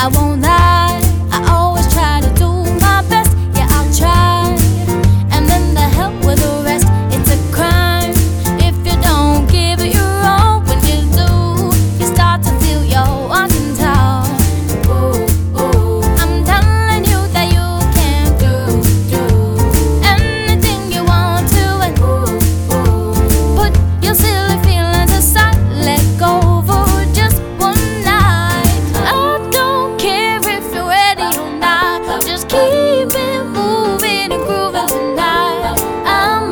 I won't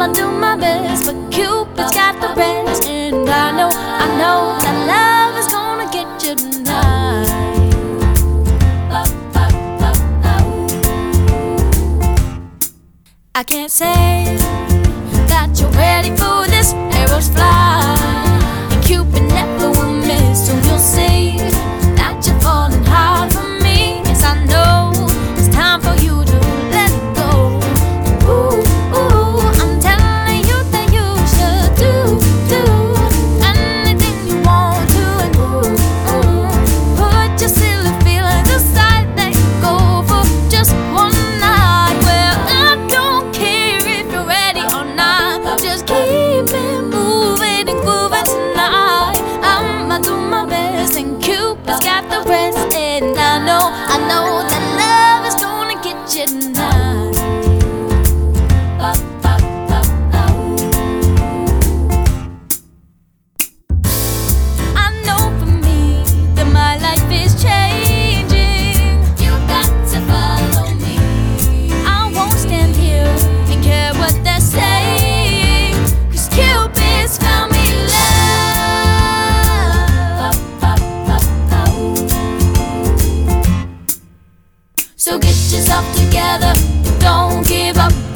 I do my best, but Cupid's got the best, and I know, I know that love is gonna get you tonight. I can't say that you're ready for this arrows fly. I've got the rest, and I know, I know that love is gonna get you now. So get yourself together, don't give up.